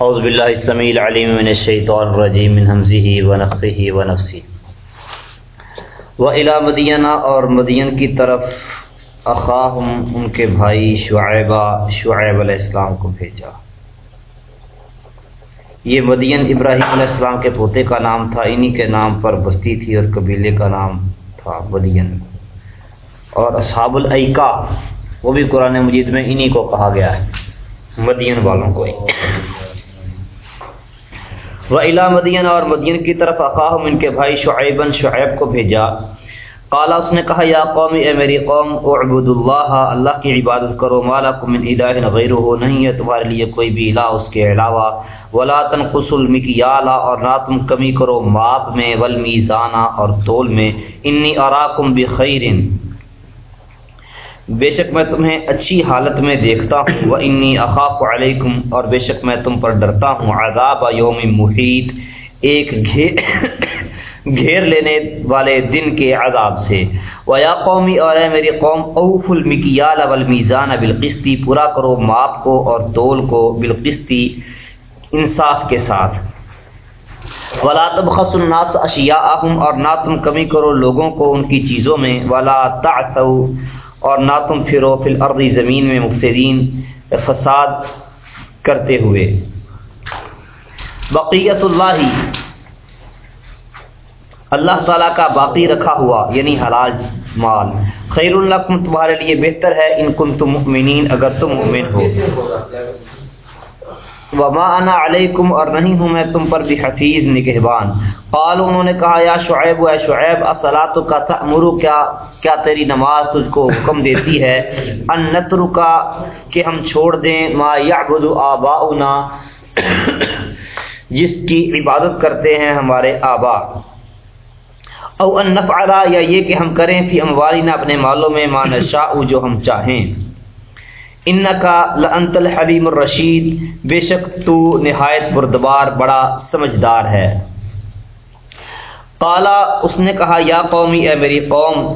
اعوذ باللہ السمیع العلیم من الشیطان الرجیم من حمزه ونفخه ونفسه وإلى مدینہ اور مدین کی طرف اخاہم ان کے بھائی شعیبہ، شعیب علیہ السلام کو بھیجا۔ یہ مدین ابراہیم علیہ السلام کے پوتے کا نام تھا، انہی کے نام پر بستی تھی اور قبیلے کا نام تھا مدین۔ اور اصحاب العقا وہ بھی قرآن مجید میں انہی کو کہا گیا ہے، مدین والوں کو۔ و الا مدین اور مدین کی طرف اقاہم ان کے بھائی شعیبن شعیب کو بھیجا۔ قالا، اس نے کہا، یا قومی اے میری قوم اعبد اللہ اللہ کی عبادت کرو مالا من الہ غیر ہو نہیں ہے تمہارے لیے کوئی بھی الہ اس کے علاوہ۔ ولا تنقص المکیالا اور نہ تم کمی کرو ماپ میں والمیزانہ اور تول میں۔ انی اراکم بخیرن بے شک میں تمہیں اچھی حالت میں دیکھتا ہوں وہ انی اخاف علیکم اور بے شک میں تم پر ڈرتا ہوں۔ عذاب یوم محیط، ایک گھیر لینے والے دن کے عذاب سے۔ وہ یا قومی اور اے میری قوم اوف المکیال والمیزان بالقسطی پورا کرو ماپ کو اور تول کو بالقسطی انصاف کے ساتھ۔ ولا تبخس الناس اشیاءهم اور نہ تم کمی کرو لوگوں کو ان کی چیزوں میں۔ ولا تعثوا اور نہ تم پھرو فی الارض زمین میں مفسدین فساد کرتے ہوئے۔ بقیت اللہ اللہ تعالیٰ کا باقی رکھا ہوا یعنی حلال مال۔ خیر اللہ تمہارے لیے بہتر ہے، ان کن تم مؤمنین، اگر تم مؤمن ہو۔ وما انا علیکم اور نہیں ہوں میں تم پر بھی حفیظ نگہبان۔ قال انہوں نے کہا، یا شعیب، اے شعیب اصلاۃ کا تأمرو کیا کیا تیری نماز تجھ کو حکم دیتی ہے؟ ان نترکا کہ ہم چھوڑ دیں، ما یعبد آباؤنا، جس کی عبادت کرتے ہیں ہمارے آبا۔ او ان نفعلا یا یہ کہ ہم کریں، فی اموالنا، اپنے مالوں میں، ما نشاء، جو ہم چاہیں۔ ان کا لنت الحلیم الرشید، بے شک تو نہایت بردبار، بڑا سمجھدار ہے۔ قالا، اس نے کہا، یا قومی، اے میری قوم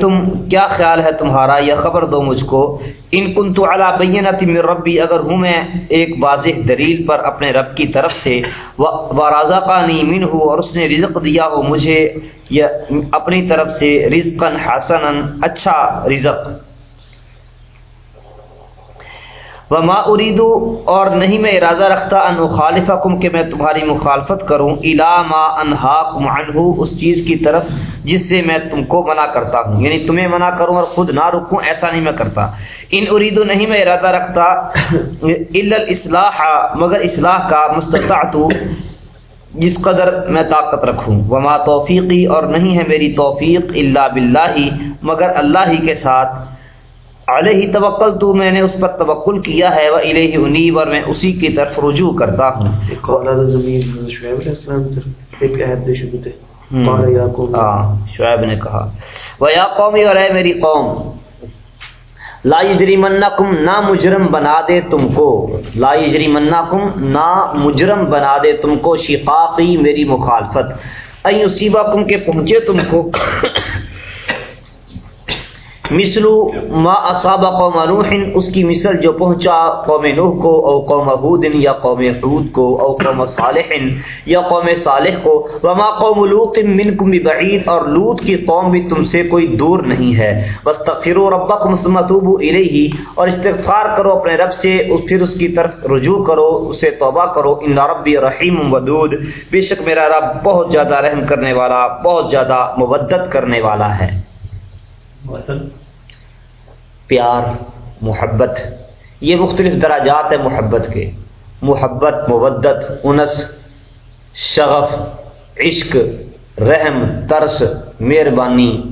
تم کیا خیال ہے تمہارا؟ یہ خبر دو مجھ کو۔ ان کن تو اعلیٰ بینت من ربی، اگر ہوں میں ایک واضح دلیل پر اپنے رب کی طرف سے، و کا نیمن ہو اور اس نے رزق دیا ہو مجھے اپنی طرف سے رزق حسن اچھا رزق۔ وما اریدو اور نہیں میں ارادہ رکھتا ان خالفکم کہ میں تمہاری مخالفت کروں الا ما انہاکم عنہ اس چیز کی طرف جس سے میں تم کو منع کرتا ہوں۔ یعنی تمہیں منع کروں اور خود نہ رکوں، ایسا نہیں میں کرتا۔ ان اریدو نہیں میں ارادہ رکھتا الا الاصلاح مگر اصلاح کا مستطاعت جس قدر میں طاقت رکھوں۔ وما توفیقی اور نہیں ہے میری توفیق الا باللہ مگر اللہ ہی کے ساتھ۔ علیہ توکل تو میں نے اس پر توکل کیا ہے وہ الہ انیب اور میں اسی کی طرف رجوع کرتا ہوں۔ شعیب نے کہا وہ یا قومی اور اے میری قوم لا یجری منکم نہ مجرم بنا دے تم کو۔ لا یجری منکم نہ مجرم بنا دے تم کو شقاقی میری مخالفت۔ این اصیبہ کم کے پہنچے تم کو۔ مثلو ما اصاب قوم نوح، اس کی مثل جو پہنچا قوم نوح کو او قوم حود یا قوم حود کو او قوم صالح یا قوم صالح کو۔ وما قوم لوط منکم ببعید اور لوط کی قوم بھی تم سے کوئی دور نہیں ہے۔ واستغفروا ربکم ثم توبوا الیہ اور استغفار کرو اپنے رب سے پھر اس کی طرف رجوع کرو، اسے توبہ کرو۔ ان ربی رحیم ودود، بے شک میرا رب بہت زیادہ رحم کرنے والا، بہت زیادہ مودت کرنے والا ہے۔ پیار، محبت، یہ مختلف دراجات ہیں محبت کے۔ محبت، مودت، انس، شغف، عشق، رحم، ترس، مہربانی،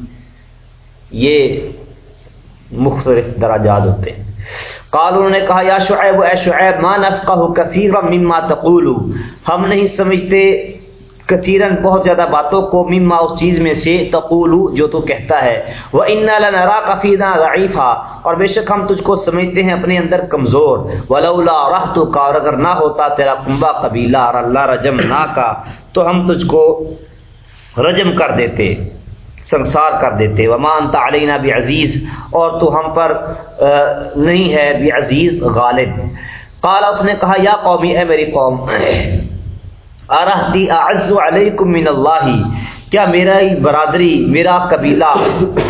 یہ مختلف دراجات ہوتے ہیں۔ قالون نے کہا، یا شعیب، اے شعیب، ما نفقہ کثیرا مما تقول۔ ہم نہیں سمجھتے کثیرن بہت زیادہ باتوں کو مما اس چیز میں سے تقولو جو تو کہتا ہے۔ وہ ان لنرا کفینا ضعیفہ اور بے شک ہم تجھ کو سمجھتے ہیں اپنے اندر کمزور۔ ولولا رحت کا اور اگر نہ ہوتا تیرا کنبا قبیلہ اور اللہ رجم نہ کا، تو ہم تجھ کو رجم کر دیتے، سنسار کر دیتے۔ وما انت علینا بھی عزیز اور تو ہم پر نہیں ہے بھی عزیز غالب۔ قال اس نے کہا، یا قومی، اے میری قوم ارحتی اعز علیکم من اللہ۔ کیا میرا برادری، میرا قبیلہ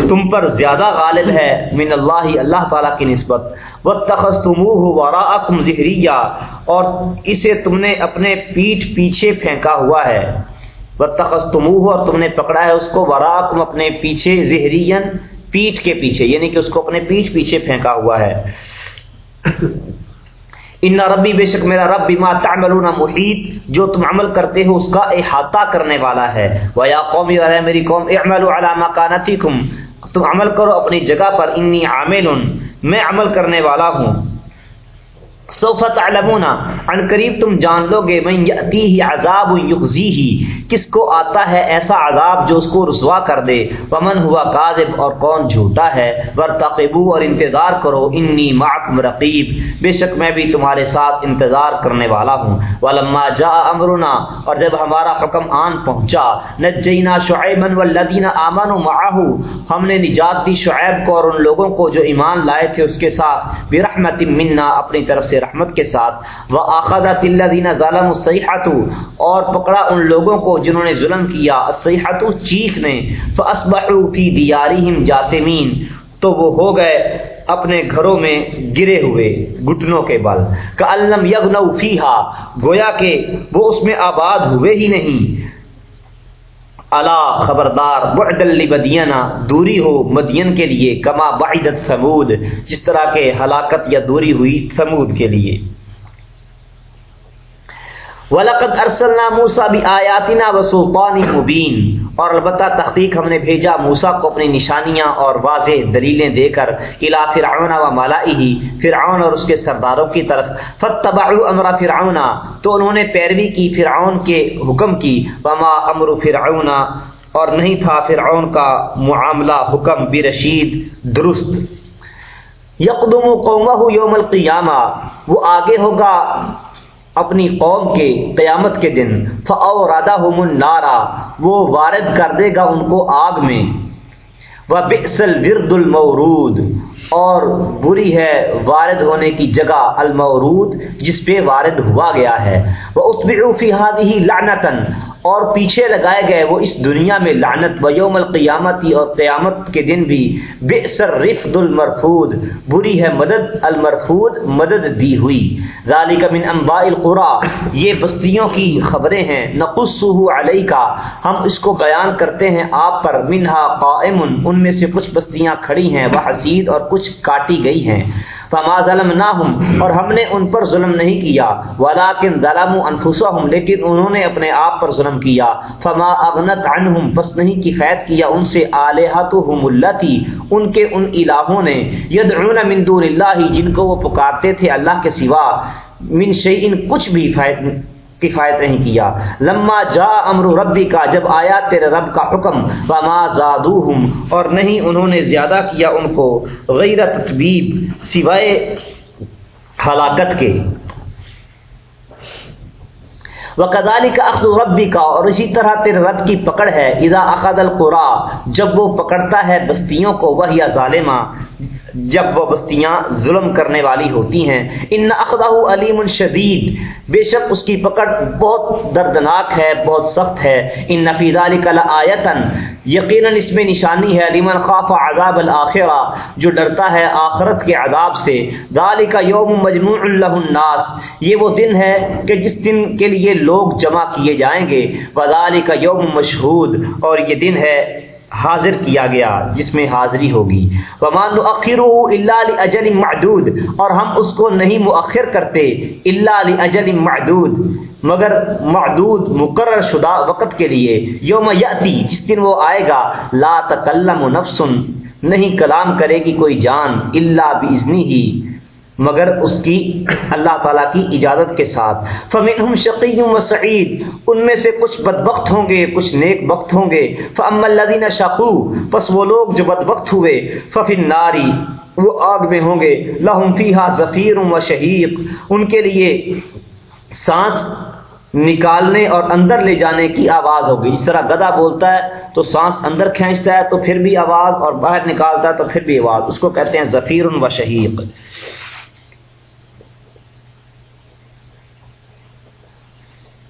تم پر زیادہ غالب ہے من اللہ اللہ تعالیٰ کی نسبت۔ و تخص وراءکم زہریہ، اور اسے تم نے اپنے پیٹھ پیچھے پھینکا ہوا ہے۔ و تخص اور تم نے پکڑا ہے اس کو۔ وراءکم اپنے پیچھے زہرین پیٹھ کے پیچھے یعنی کہ اس کو اپنے پیٹھ پیچھے پھینکا ہوا ہے۔ ان ربی بے شک میرا رب بما تعملون محیط جو تم عمل کرتے ہو اس کا احاطہ کرنے والا ہے۔ و یا قومی اور ہے میری قوم، اعملوا علی مکانتکم تم عمل کرو اپنی جگہ پر انی عامل میں عمل کرنے والا ہوں۔ سوف تعلمون۔ عن قریب تم جان لو گے، من یاتیہ عذاب یخزیہ۔ کس کو آتا ہے ایسا عذاب جو اس کو رسوا کر دے؟ ومن ہوا کاذب اور کون جھوٹا ہے؟ ورتقبوا اور انتظار کرو، انی معکم رقیب۔ بے شک میں بھی تمہارے ساتھ انتظار کرنے والا ہوں۔ ولما جاء امرنا، اور جب ہمارا حکم آن پہنچا، نجینا شعیبا والذین آمنوا معه ہم نے نجات دی شعیب کو اور ان لوگوں کو جو ایمان لائے تھے اس کے ساتھ۔ برحمت منا اپنی طرف سے رحمت رحمت کے ساتھ وہ آخذہ تلدین ظالم سیاحت اور پکڑا ان لوگوں کو جنہوں نے ظلم کیا سیاحت چیخ نے فی دیارہم جاسمین تو وہ ہو گئے اپنے گھروں میں گرے ہوئے گٹنوں کے بل کا علم یغنو فیہا گویا کہ وہ اس میں آباد ہوئے ہی نہیں۔ اللہ خبردار بعد بدینہ دوری ہو مدین کے لیے، کما بعدت سمود جس طرح کے ہلاکت یا دوری ہوئی سمود کے لیے۔ وَلَقَدْ أَرْسَلْنَا مُوسَى بِآيَاتِنَا وَسُلْطَانٍ مُبِينٍ۔ اور البتہ تحقیق ہم نے بھیجا موسیٰ کو اپنی نشانیاں اور واضح دلیلیں دے کر الى فرعون و ملائہی فرعون اور اس کے سرداروں کی طرف۔ فَاتَّبَعُوا أَمْرَ فِرْعَوْنَ، تو انہوں نے پیروی کی فرعون کے حکم کی۔ وَمَا أَمْرُ فِرْعَوْنَ، اور نہیں تھا فرعون کا معاملہ حکم، برشید، درست۔ یقدم قومہ یوم القیامہ، وہ آگے ہوگا۔ اپنی قوم کے قیامت کے دن فاؤ رادا نارا وہ وارد کر دے گا ان کو آگ میں۔ وہ بکسل ورد المورود، اور بری ہے وارد ہونے کی جگہ المورود جس پہ وارد ہوا گیا ہے۔ وہ اتبی ہادی لانتن اور پیچھے لگائے گئے وہ اس دنیا میں لعنت، و یوم القیامتی اور قیامت کے دن بھی بے سر رفد المرفود، بری ہے مدد المرفود، مدد دی ہوئی۔ ذالک من انباء القرا، یہ بستیوں کی خبریں ہیں۔ نقصہ علیہ کا ہم اس کو بیان کرتے ہیں آپ پر۔ منہا قائم ان میں سے کچھ بستیاں کھڑی ہیں، وہ حسید اور کچھ کاٹی گئی ہیں۔ فما ظلم نہ اور ہم نے ان پر ظلم نہیں کیا ولیکن ظلم انفسہم لیکن انہوں نے اپنے آپ پر ظلم کیا۔ فما اغنت عنہم پس نہیں کی کفایت کیا ان سے آلہتہم اللتی ان کے ان الہوں نے۔ یدعون من دون اللہ جن کو وہ پکارتے تھے اللہ کے سوا، من شیئن کچھ بھی فائد کفایت نہیں کیا۔ لما جا امر ربی کا جب آیا تیرے رب کا حکم وما زادوہم، اور نہیں انہوں نے زیادہ کیا ان کو غیر تطبیب سوائے ہلاکت کے۔ وہ کدالی کا اخذ ربی کا اور اسی طرح تیرے رب کی پکڑ ہے۔ اذا اخذ القرا جب وہ پکڑتا ہے بستیوں کو وہ یا ظالمہ جب وہ بستیاں ظلم کرنے والی ہوتی ہیں، ان اخذہ علیم شدید۔ بے شک اس کی پکڑ بہت دردناک ہے، بہت سخت ہے۔ ان نفی ذالک لآیتن یقیناً اس میں نشانی ہے، لمن خاف عذاب الآخرہ جو ڈرتا ہے آخرت کے عذاب سے۔ ذالک یوم مجموع له الناس۔ یہ وہ دن ہے کہ جس دن کے لیے لوگ جمع کیے جائیں گے۔ وذالک یوم مشہود۔ اور یہ دن ہے حاضر کیا گیا جس میں حاضری ہوگی۔ ومان اخر اللہ اجل معدود۔ اور ہم اس کو نہیں مؤخر کرتے اللہ اجل معدود۔ مگر معدود، مقرر شدہ وقت کے لیے۔ یوم یاتی جس دن وہ آئے گا، لا تکلم نفس۔ نہیں کلام کرے گی کوئی جان اللہ بزنی ہی مگر اس کی اللہ تعالیٰ کی اجازت کے ساتھ۔ فمنہم شقی و سعید ان میں سے کچھ بدبخت ہوں گے، کچھ نیک بخت ہوں گے۔ فم الدین شقو پس وہ لوگ جو بدبخت ہوئے۔ ففن ناری وہ آگ میں ہوں گے۔ لہم فیہا ظفیر و شہیق ان کے لیے سانس نکالنے اور اندر لے جانے کی آواز ہوگی۔ جس طرح گدا بولتا ہے، تو سانس اندر کھینچتا ہے، تو پھر بھی آواز اور باہر نکالتا ہے، تو پھر بھی آواز۔ اس کو کہتے ہیں ظفیر و شہیق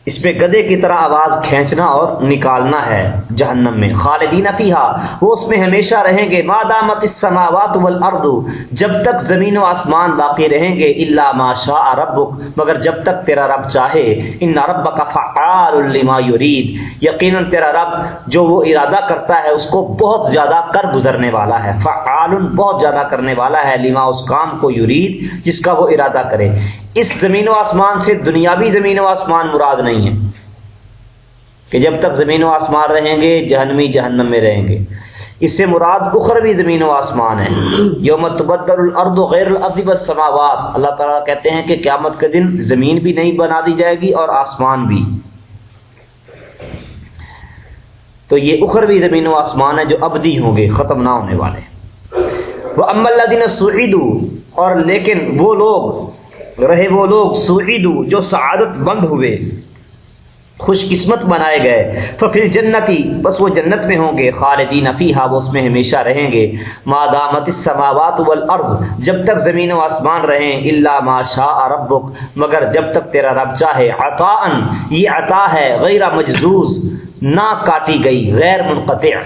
اس پہ گدے کی طرح آواز کھینچنا اور نکالنا ہے جہنم میں۔ خالدین فیہا، وہ اس میں ہمیشہ رہیں گے۔ ما دامت السماوات والارض جب تک زمین و آسمان باقی رہیں گے الا ما شاء ربک، مگر جب تک تیرا رب چاہے ان ربک فعال لما یرید یقینا تیرا رب جو وہ ارادہ کرتا ہے، اس کو بہت زیادہ کر گزرنے والا ہے۔ فعال بہت زیادہ کرنے والا ہے، لما اس کام کو یرید، جس کا وہ ارادہ کرے۔ اس زمین و آسمان سے دنیاوی زمین و آسمان مراد نہیں ہے۔ کہ جب تک زمین و آسمان رہیں گے، جہنمی جہنم میں رہیں گے۔ اس سے مراد اخروی زمین و آسمان ہے۔ یوم تبدل الارض غیر الارض والسماوات۔ اللہ تعالیٰ کہتے ہیں کہ قیامت کے دن زمین بھی نہیں بنا دی جائے گی اور آسمان بھی۔ تو یہ اخروی زمین و آسمان ہے جو ابدی ہوں گے، ختم نہ ہونے والے۔ وہ ام اللہ دین سعیدو اور لیکن وہ لوگ، رہے وہ لوگ سعیدو جو سعادت بند ہوئے خوش قسمت بنائے گئے۔ ففل جنتی بس وہ جنت میں ہوں گے، خالدین فیہا، وہ اس میں ہمیشہ رہیں گے۔ ما دامت السماوات والارض جب تک زمین و آسمان رہیں الا ما شاء ربک، مگر جب تک تیرا رب چاہے۔ عطاءن یہ عطا ہے، غیر مجزوز نہ کاٹی گئی، غیر منقطع۔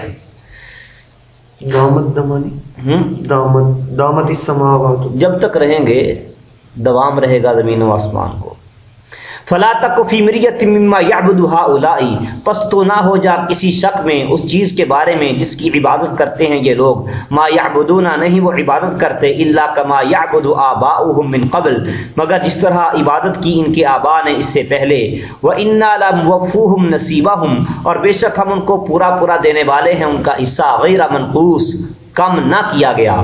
دامت دمانی؟ دامت دامت السماوات جب تک رہیں گے دوام رہے گا زمین و آسمان کو۔ فلا تک فی مریت مما یعبد هؤلاء پس تو نہ ہو جا کسی شک میں اس چیز کے بارے میں جس کی عبادت کرتے ہیں یہ لوگ۔ ما یعبدون نہیں، وہ عبادت کرتے، الا کما یعبد آباؤہم من قبل۔ مگر جس طرح عبادت کی ان کے آبا نے اس سے پہلے، وَإِنَّا لَمْوَفُوهُمْ نَصِيبَهُمْ۔ اور بے شک ہم ان کو پورا پورا دینے والے ہیں، ان کا حصہ غیر منقوص۔ کم نہ کیا گیا۔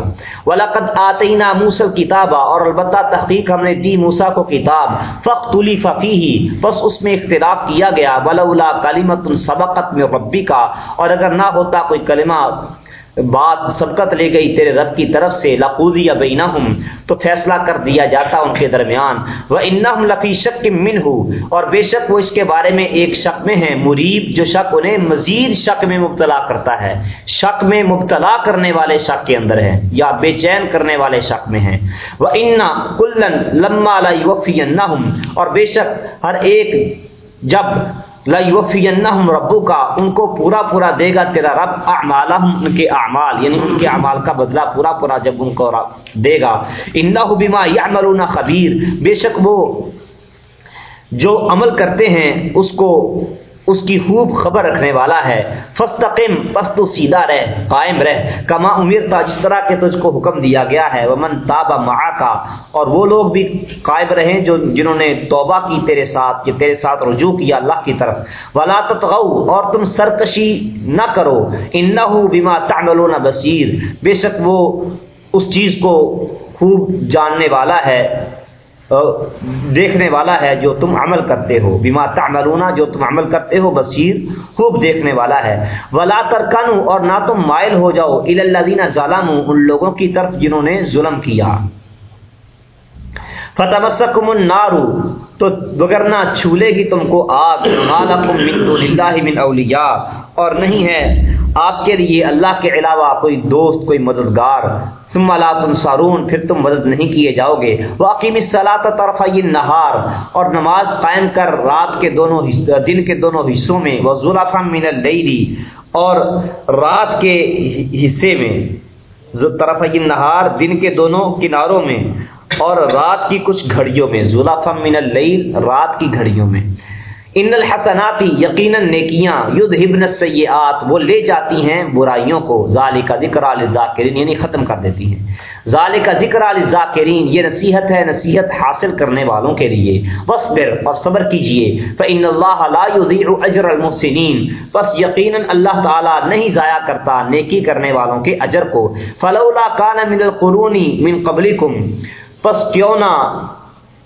ولاقت آتینہ موسل کتابہ اور البتہ تحقیق ہم نے دی موسا کو کتاب۔ فخ تلی فقی بس اس میں اختلاف کیا گیا۔ ولا کلیمت سبقت میں ربی کا اور اگر نہ ہوتا کوئی کلمہ بات سبقت لے گئی تیرے رب کی طرف سے لقودی یا بینہم تو فیصلہ کر دیا جاتا ان کے درمیان۔ وہ انہم لفی شک من اور بے شک وہ اس کے بارے میں ایک شک میں ہیں۔ مریب جو شک انہیں مزید شک میں مبتلا کرتا ہے۔ شک میں مبتلا کرنے والے شک کے اندر ہے یا بے چین کرنے والے شک میں ہیں۔ وہ انا کلن لما وفی اور بے شک ہر ایک جب لَيُوَفِّيَنَّهُمْ رَبُّكَ، ان کو پورا پورا دے گا تیرا رب، اعمالہم، ان کے اعمال یعنی ان کے اعمال کا بدلہ پورا پورا جب ان کو دے گا۔ انہ بِمَا يَعْمَلُونَ خبیر بے شک وہ جو عمل کرتے ہیں، اس کو اس کی خوب خبر رکھنے والا ہے۔ فستقم پس تو سیدھا رہ، قائم رہ۔ کما امرتا جس طرح کے تجھ کو حکم دیا گیا ہے۔ ومن تابا معاکا، اور وہ لوگ بھی قائم رہیں جو جنہوں نے توبہ کی تیرے ساتھ، کہ تیرے ساتھ رجوع کیا اللہ کی طرف۔ ولا تطغوا اور تم سرکشی نہ کرو۔ انه بما تعملون بصیر۔ بے شک وہ اس چیز کو خوب جاننے والا ہے۔ دیکھنے والا ہے جو تم عمل کرتے ہو بیما تعملون جو تم عمل کرتے ہو، بصیر، خوب دیکھنے والا ہے۔ ولا ترکنو اور نہ تم مائل ہو جاؤ الذین ظلموا، ان لوگوں کی طرف جنہوں نے ظلم کیا۔ فتمسکم النار، تو وگرنہ چھولے گی تم کو آگ۔ مالکم من دون اللہ من اولیاء اور نہیں ہے، آپ کے لیے اللہ کے علاوہ کوئی دوست، کوئی مددگار۔ ثم لا تنصرون، پھر تم مدد نہیں کیے جاؤ گے۔ واقیم الصلاۃ طرفی النہار اور نماز قائم کر رات کے دونوں دن کے دونوں حصوں میں۔ وزلفا من اللیل اور رات کے حصے میں۔ طرفی النہار دن کے دونوں کناروں میں۔ اور رات کی کچھ گھڑیوں میں۔ ذلافا من اللیل رات کی گھڑیوں میں۔ ان الحسناتی، یقیناً نیکیاں، یذہبن السیئات، وہ لے جاتی ہیں برائیوں کو، ذالک ذکر للذاکرین یعنی ختم کر دیتی ہیں۔ ذالک ذکر للذاکرین یہ نصیحت ہے، نصیحت حاصل کرنے والوں کے لیے۔ وصبر اور صبر کیجیے۔ فان اللہ لا یضيع اجر المحسنین پس یقیناً اللہ تعالی نہیں ضائع کرتا نیکی کرنے والوں کے اجر کو۔ فلولا کان من القرون من قبلکم پس کیوں نہ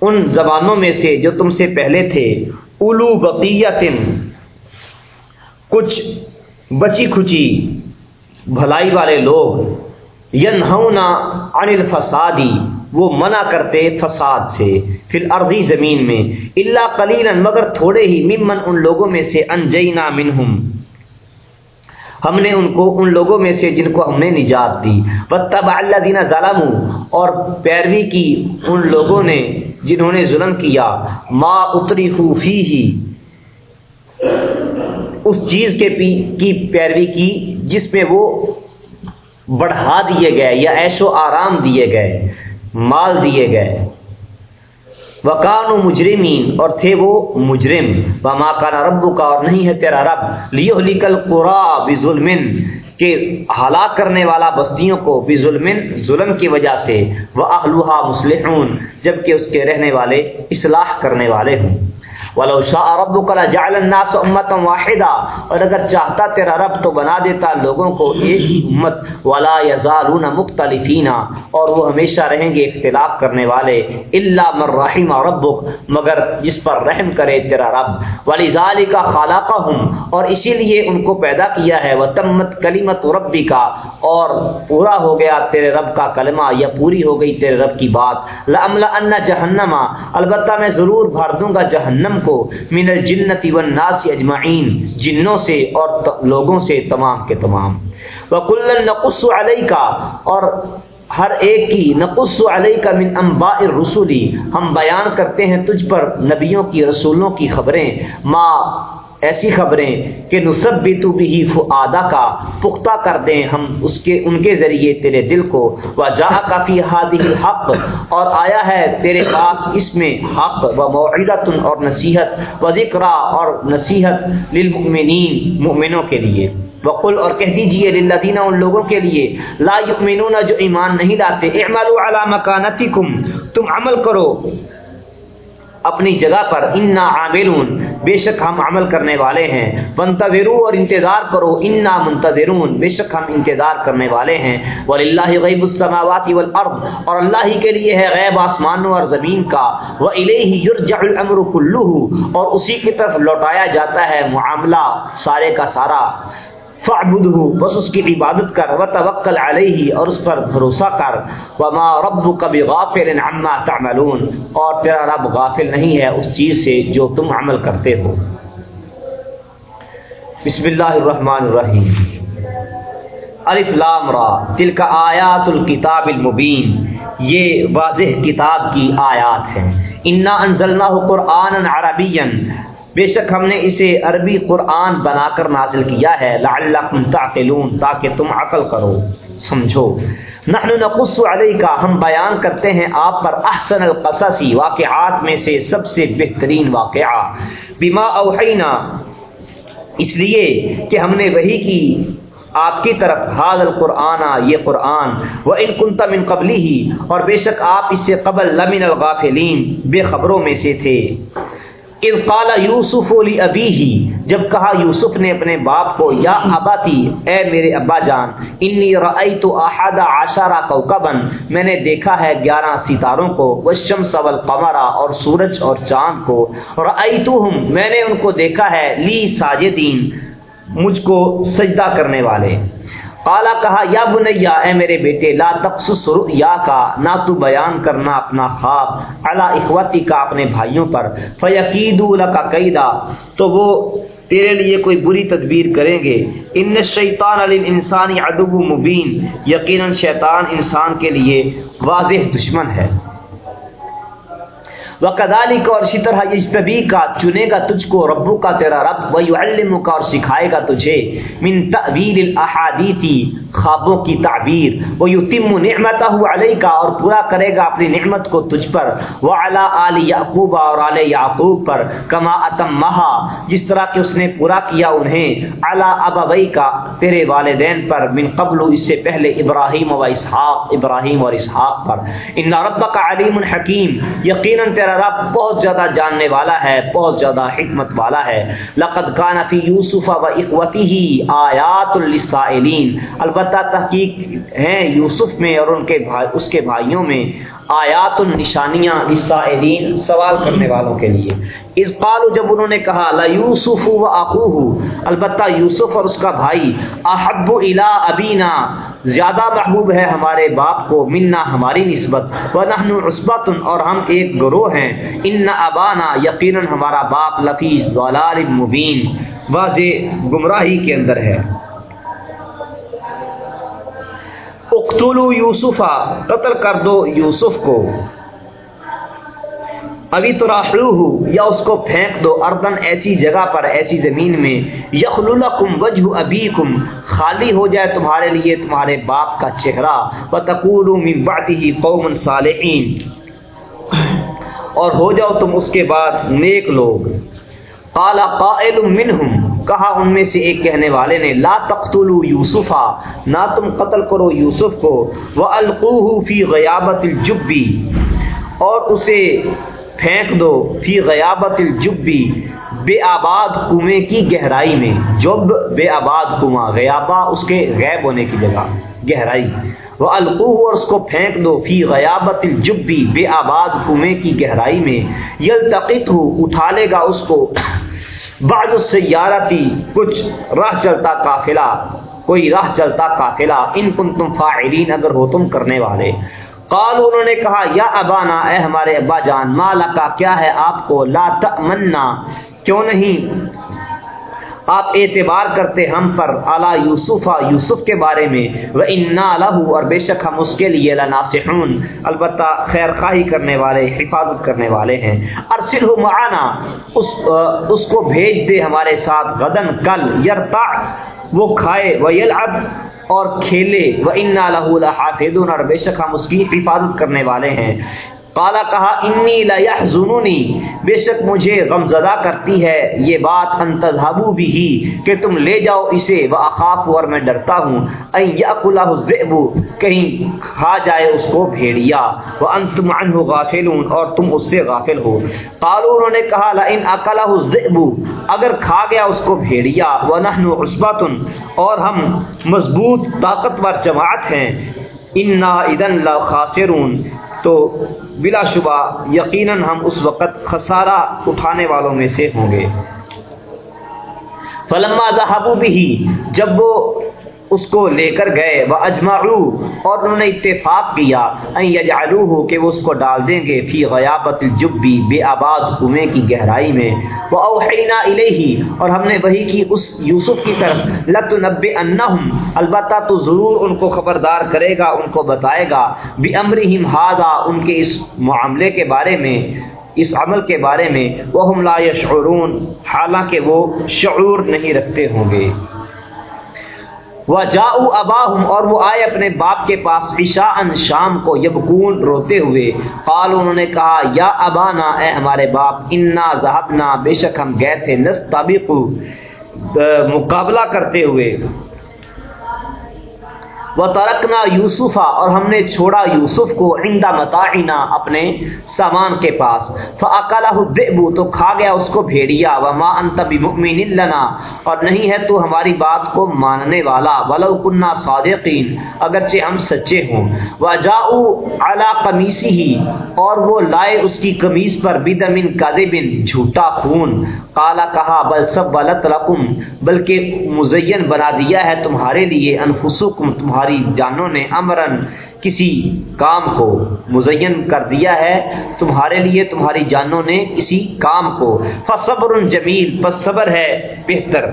ان زبانوں میں سے جو تم سے پہلے تھے اولو بقیتن، کچھ بچی کھچی بھلائی والے لوگ ینہونا عن الفسادی وہ منع کرتے فساد سے، فی الارضی زمین میں اللہ قلیلا، مگر تھوڑے ہی ممن ان لوگوں میں سے انجینا منہم۔ ہم نے ان کو، ان لوگوں میں سے جن کو ہم نے نجات دی۔ وَتَّبَعَ الَّذِينَ ظَلَمُوا، اور پیروی کی ان لوگوں نے جنہوں نے ظلم کیا، ما اتری فی ہی اس چیز کے پی کی پیروی کی جس میں وہ بڑھا دیے گئے یا ایش و آرام دیے گئے، مال دیے گئے۔ وکان و مجرمین اور تھے وہ مجرم۔ و ماں کا ربو کا اور نہیں ہے تیرا رب۔ لیو لیکل قرا بظلم۔ کہ ہلاک کرنے والا بستیوں کو بھی ظلم ظلم کی وجہ سے۔ وہ اہلوحا مسلحون جبکہ اس کے رہنے والے اصلاح کرنے والے ہوں۔ ولو شاء ربك لجعل الناس امه واحده اور اگر چاہتا تیرا رب تو بنا دیتا لوگوں کو ایک ہی امت. ولا يزالون مختلفین. اور وہ ہمیشہ رہیں گے اختلاف کرنے والے. الا من رحم ربك مگر جس پر رحم کرے تیرا رب. ولذلك خلقهم اور اسی لیے ان کو پیدا کیا ہے. وتمت کلمت ربک. اور پورا ہو گیا تیرے رب کا کلمہ. یا پوری ہو گئی تیرے رب کی بات. لاملا ان جہنم. البتہ میں ضرور بھر دوں گا جہنم کو من الجنتی والناس اجمعین، جنوں سے اور لوگوں سے تمام کے تمام۔ وکل نقص علیہ کا اور ہر ایک کی نقص علیہ کا من انباء رسولی ہم بیان کرتے ہیں تجھ پر نبیوں کی، رسولوں کی خبریں۔ ما ایسی خبریں کہ نصب بھی تو بھی فعادہ کا پختہ کر دیں ہم اس کے ان کے ذریعے تیرے دل کو۔ وہ جہاں کافی ہادی حق اور آیا ہے تیرے پاس اس میں حق۔ و معیدت اور نصیحت۔ و ذکر اور نصیحت للمؤمنین، مؤمنوں کے لیے۔ وقل، اور کہہ دیجیے للذین، ان لوگوں کے لیے۔ لا یؤمنون، جو ایمان نہیں لاتے۔ اعملوا علی مکانتکم، تم عمل کرو۔ اپنی جگہ پر، انا عاملون۔ بے شک ہم عمل کرنے والے ہیں۔ منتظرو اور انتظار کرو۔ انا منتظرون۔ بے شک ہم انتظار کرنے والے ہیں۔ وللہ غیب السماوات والارض اور اللہ ہی کے لیے ہے غیب آسمانوں اور زمین کا۔ والیہ یرجع الامر كله۔ اور اسی کی طرف لوٹایا جاتا ہے معاملہ سارے کا سارا۔ فعبدہ بس اس کی عبادت کر و توکل علیہ، اور اس پر بھروسہ کر، وما ربک بغافل عما تعملون۔ اور تیرا رب غافل نہیں ہے اس چیز سے جو تم عمل کرتے ہو۔ بسم اللہ الرحمن الرحیم۔ الف لام را، تلک آیات الکتاب المبین۔ یہ واضح کتاب کی آیات ہیں۔ انا انزلناہ قرآنا عربیا۔ بے شک ہم نے اسے عربی قرآن بنا کر نازل کیا ہے، لعلکم تعقلون، تاکہ تم عقل کرو، سمجھو۔ نحن نقص علیہ کا ہم بیان کرتے ہیں آپ پر احسن القصصی واقعات میں سے سب سے بہترین واقعہ۔ بما اوحینا، اس لیے کہ ہم نے وہی کی، آپ کی طرف حاض القرآن، یہ قرآن۔ وہ ان کنتا من قبلی ہی اور بے شک آپ اس سے قبل لمن الغافلین بے خبروں میں سے تھے۔ قال یوسف علی ابی ہی جب کہا یوسف نے اپنے باپ کو، یا ابا تھی اے میرے ابا جان، انی رأیت احد عشر کوكبا میں نے دیکھا ہے گیارہ ستاروں کو، والشمس والقمر اور سورج اور چاند کو۔ رأیتهم میں نے ان کو دیکھا ہے، لی ساجدین، مجھ کو سجدہ کرنے والے۔ کالا کہا، یا بنیا، اے میرے بیٹے، لا تقصص رؤیا کا، نہ تو بیان کرنا اپنا خواب، علی اخوتی کا اپنے بھائیوں پر فیقید کا قیدا، تو وہ تیرے لیے کوئی بری تدبیر کریں گے۔ ان شیطان علم انسانی ادب مبین، یقیناً شیطان انسان کے لیے واضح دشمن ہے۔ وکدالی کا اور اسی طرح اجتبی کا، چنے گا تجھ کو ربو کا تیرا رب ویعلم کا اور سکھائے گا تجھے، من تعبیر الاحادیثی خوابوں کی تعبیر. وہ یتم نعمتہ علیہ کا اور پورا کرے گا اپنی نعمت کو تجھ پر. وعلی آل یعقوب اور آل یعقوب پر. کما اتمہا جس طرح کہ اس نے پورا کیا انہیں. علی ابوی کا تیرے والدین پر. من قبل اس سے پہلے ابراہیم و اسحاق. ابراہیم اور اسحاق پر. ان ربک علیم حکیم یقینا تیرا رب بہت زیادہ جاننے والا ہے. بہت زیادہ حکمت والا ہے. لقد کان فی یوسف و اخوته آیات للسائلین البتہ البتہ تحقیق ہیں یوسف میں اور ان کے بھائی اس کے بھائیوں میں آیات النشانیاں للسائلین سوال کرنے والوں کے لیے۔ اس قالو جب انہوں نے کہا، لا یوسف و اخوہ، البتہ یوسف اور اس کا بھائی، احب الی ابینا، زیادہ محبوب ہے ہمارے باپ کو، منا ہماری نسبت، ونحن عصبت اور ہم ایک گروہ ہیں، ان ابانا، یقینا ہمارا باپ لفیظ ضلال مبین، واضح گمراہی کے اندر ہے۔ اقتلوا یوسفا، قتل کر دو یوسف کو۔ ابھی تو راہو یا اس کو پھینک دو اردن ایسی جگہ پر، ایسی زمین میں۔ یخلکم وجہ ابھی خالی ہو جائے تمہارے لیے تمہارے باپ کا چہرہ۔ و من بعدہ قوم صالحین۔ اور ہو جاؤ تم اس کے بعد نیک لوگ۔ قال قائل منہم کہا ان میں سے ایک کہنے والے نے، لا تقتلوا یوسفا، نہ تم قتل کرو یوسف کو، وَأَلْقُوهُ فِي غَيَابَةِ الْجُبِّ، اور اسے پھینک دو فی غیابت الجبی، بے آباد کنویں کی گہرائی میں۔ جب بے آباد کنواں، غیابہ اس کے غیب ہونے کی جگہ، گہرائی۔ وہ القوح اور اس کو پھینک دو فی غیابت الجبی، بے آباد کنویں کی گہرائی میں۔ یلتقط ہو اٹھا لے گا اس کو۔ بعض السیارتی کچھ راہ چلتا قافلہ، کوئی راہ چلتا قافلہ، ان کن تم فاعلین اگر ہو تم کرنے والے۔ قال انہوں نے کہا، یا ابانا، اے ہمارے ابا جان مالا کا کیا ہے آپ کو؟ لا تمنا کیوں نہیں؟ آپ اعتبار کرتے ہم پر اعلی یوسف یوسف کے بارے میں وہ انا لہو اور بے شک ہم اس کے لیے لناسحون البتہ خیر خواہی کرنے والے حفاظت کرنے والے ہیں۔ ارسل معانا اس, اس کو بھیج دے ہمارے ساتھ غدن کل یرتا وہ کھائے وہ یلعب اور کھیلے۔ وہ انا لہو لحافظون اور بے شک ہم اس کی حفاظت کرنے والے ہیں۔ قالا کہا، انی لیحزنونی بے شک مجھے غمزدہ کرتی ہے یہ بات ان تذهبوا به کہ تم لے جاؤ اسے واخاف اور میں ڈرتا ہوں۔ ان یاکلہ الذئب. کہیں کھا جائے اس کو بھیڑیا۔ وانتم عنه غافلون. اور تم اس سے غافل ہو۔ قالوا، انہوں نے کہا، لئن اکلہ الذئب. اگر کھا گیا اس کو بھیڑیا۔ ونحن عصبۃ اور ہم مضبوط طاقتور جماعت ہیں۔ انا اذن لا خاسرون تو بلا شبہ یقیناً ہم اس وقت خسارہ اٹھانے والوں میں سے ہوں گے۔ فلما ذہبو بھی جب وہ اس کو لے کر گئے وہ اجمعو اور انہوں نے اتفاق کیا ان یجعلوه کہ وہ اس کو ڈال دیں گے فی غیابت الجبی بے آباد کنویں کی گہرائی میں۔ وہ اوحینا الیہ اور ہم نے وہی کی اس یوسف کی طرف لتنبئنہم البتہ تو ضرور ان کو خبردار کرے گا، ان کو بتائے گا۔ بامرہم ھذا ان کے اس معاملے کے بارے میں، اس عمل کے بارے میں۔ وہ ہم لا یشعرون حالانکہ وہ شعور نہیں رکھتے ہوں گے۔ وہ جاؤ ابا اور وہ آئے اپنے باپ کے پاس عشاء شام کو یبکون روتے ہوئے۔ قال انہوں نے کہا، یا ابانا، اے ہمارے باپ، انا ذهبنا بے شک ہم گئے تھے نستابق مقابلہ کرتے ہوئے۔ وہ ترکنا یوسفا اور ہم نے چھوڑا یوسف کو عند متاعنا اپنے سامان کے پاس۔ فاکلہ الذئب، تو کھا گیا اس کو بھیڑیا۔ وما انت بمؤمن لنا۔ اور نہیں ہے تو ہماری بات کو ماننے والا۔ ولو كنا صادقین اگرچہ ہم سچے ہوں۔ وجاءوا على قمیصه اور وہ لائے اس کی قمیص پر بدم کذب جھوٹا خون۔ قالا کہا، بل سبلت لكم، بلکہ مزین بنا دیا ہے تمہارے لیے انفسکم تمہارے تمہاری جانوں نے امرن کسی کام کو مزین کر دیا ہے، تمہارے لیے تمہاری جانوں نے کسی کام کو۔ فصبر جمیل، پس صبر ہے بہتر۔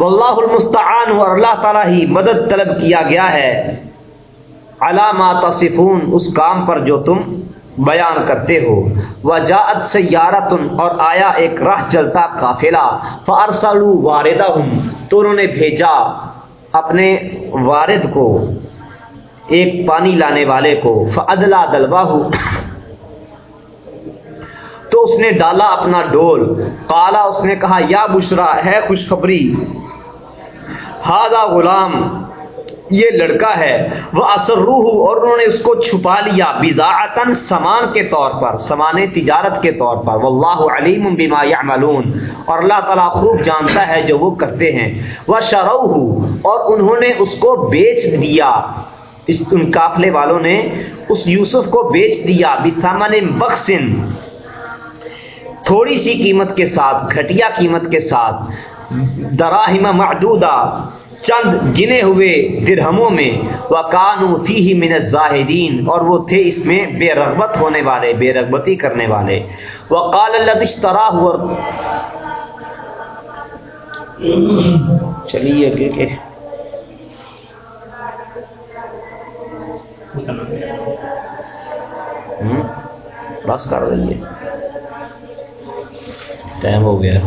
واللہ المستعان، اور اللہ تعالیٰ ہی مدد طلب کیا گیا ہے۔ علامہ تصفون، اس کام پر جو تم بیان کرتے ہو۔ وجاءت سیارتن اور آیا ایک راہ چلتا قافلہ، فارسلوا واردہم، تو انہوں نے بھیجا اپنے وارد کو، ایک پانی لانے والے کو فادلا دلواہ تو اس نے ڈالا اپنا ڈول۔ قالا، اس نے کہا، یا بشرا ہے خوشخبری ہادا غلام یہ لڑکا ہے، وہ اثر روح اور انہوں نے اس کو چھپا لیا بزاعتن سامان کے طور پر، سامان تجارت کے طور پر۔ واللہ علیم بما یعملون۔ اور اللہ تعالیٰ خوب جانتا ہے جو وہ کرتے ہیں۔ وہ شروح اور انہوں نے اس کو بیچ دیا۔ اس ان قافلے والوں نے اس یوسف کو بیچ دیا۔ بثمن بخسن تھوڑی سی قیمت کے ساتھ، گھٹیا قیمت کے ساتھ۔ دراہم معدودہ۔ چند گنے ہوئے درہموں میں وکانو فیہ من الزاہدین اور وہ تھے اس میں بے رغبت ہونے والے، بے رغبتی کرنے والے۔ وقال الذي اشتراه، اور چلیے کہ ہوں بس کر دئیے ٹائم ہو گیا۔